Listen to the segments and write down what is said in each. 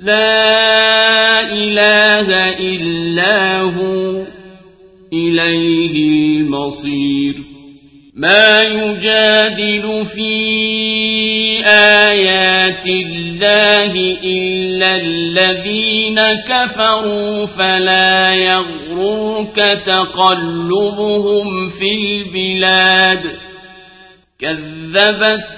لا إله إلا هو إليه المصير. ما يجادل في آيات الله إلا الذين كفروا فلا يغررك تقلبهم في البلاد. كذبت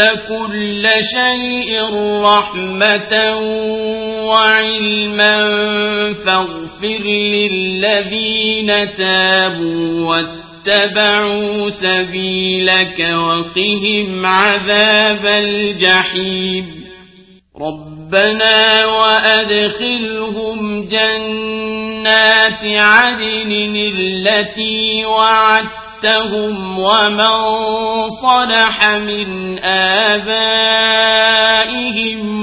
كل شيء رحمة وعلما فاغفر للذين تابوا واتبعوا سبيلك وقهم عذاب الجحيم. ربنا وأدخلهم جنات عدن التي وعدتهم ومن صلح من آبائهم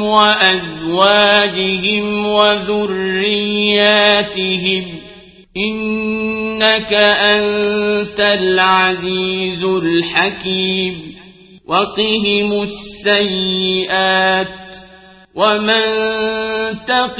وأزواجهم وذرياتهم إنك أنت العزيز الحكيم وقهم السيئات ومن تق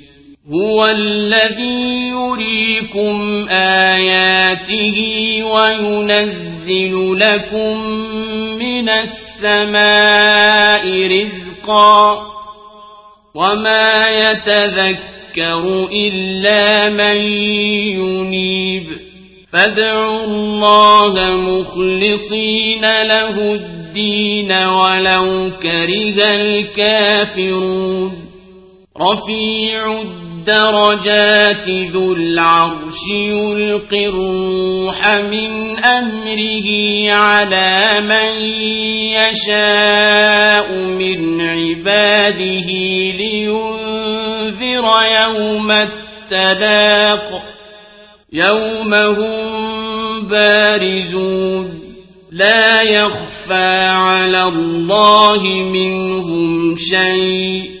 هو الذي يريكم آياته وينزل لكم من السماء رزقا وما يتذكر إلا من ينيب فادعوا الله مخلصين له الدين ولو كره الكافرون رفيع الدرجات ذو العرش يلقي الروح من أمره على من يشاء من عباده لينذر يوم التلاق يوم هم بارزون لا يخفى على الله منهم شيء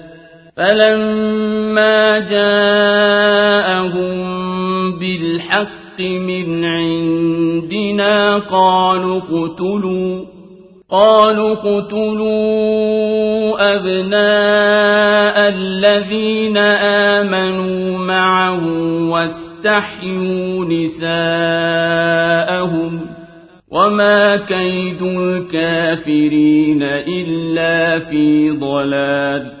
فلما جاءهم بالحق من عندنا قالوا اقتلوا قالوا اقتلوا أبناء الذين آمنوا معه واستحيوا نساءهم وما كيد الكافرين إلا في ضلال.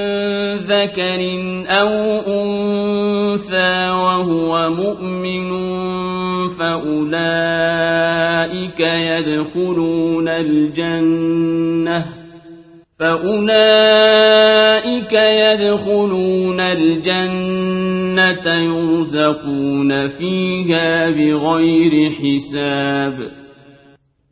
ذكر أو أنثى وهو مؤمن فأولئك يدخلون الجنة فأولئك يدخلون الجنة يرزقون فيها بغير حساب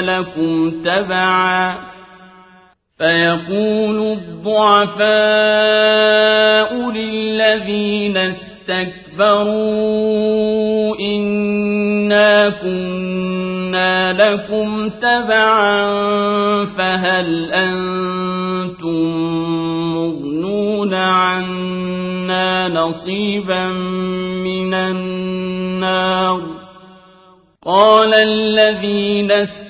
لكم تبعا فيقول الضعفاء للذين استكبروا إنا كنا لكم تبعا فهل أنتم يغنون عنا نصيبا من النار قال الذين استكبروا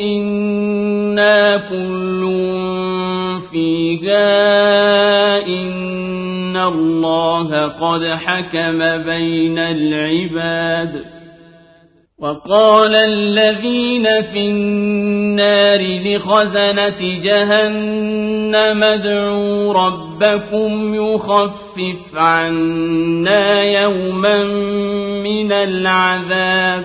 إنا كل فيها إن الله قد حكم بين العباد وقال الذين في النار لخزنة جهنم ادعوا ربكم يخفف عنا يوما من العذاب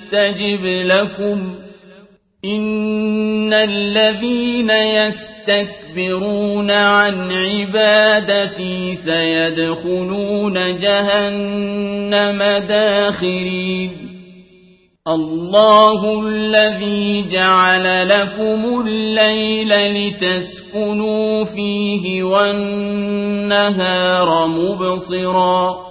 أستجب لكم إن الذين يستكبرون عن عبادتي سيدخلون جهنم داخرين. الله الذي جعل لكم الليل لتسكنوا فيه والنهار مبصرا.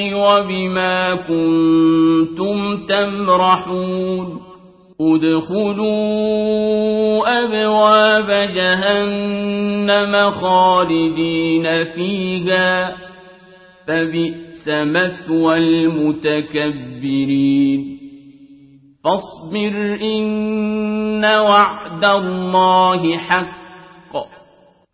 وبما كنتم تمرحون. ادخلوا أبواب جهنم خالدين فيها. فبئس مثوى المتكبرين. فاصبر إن وعد الله حق.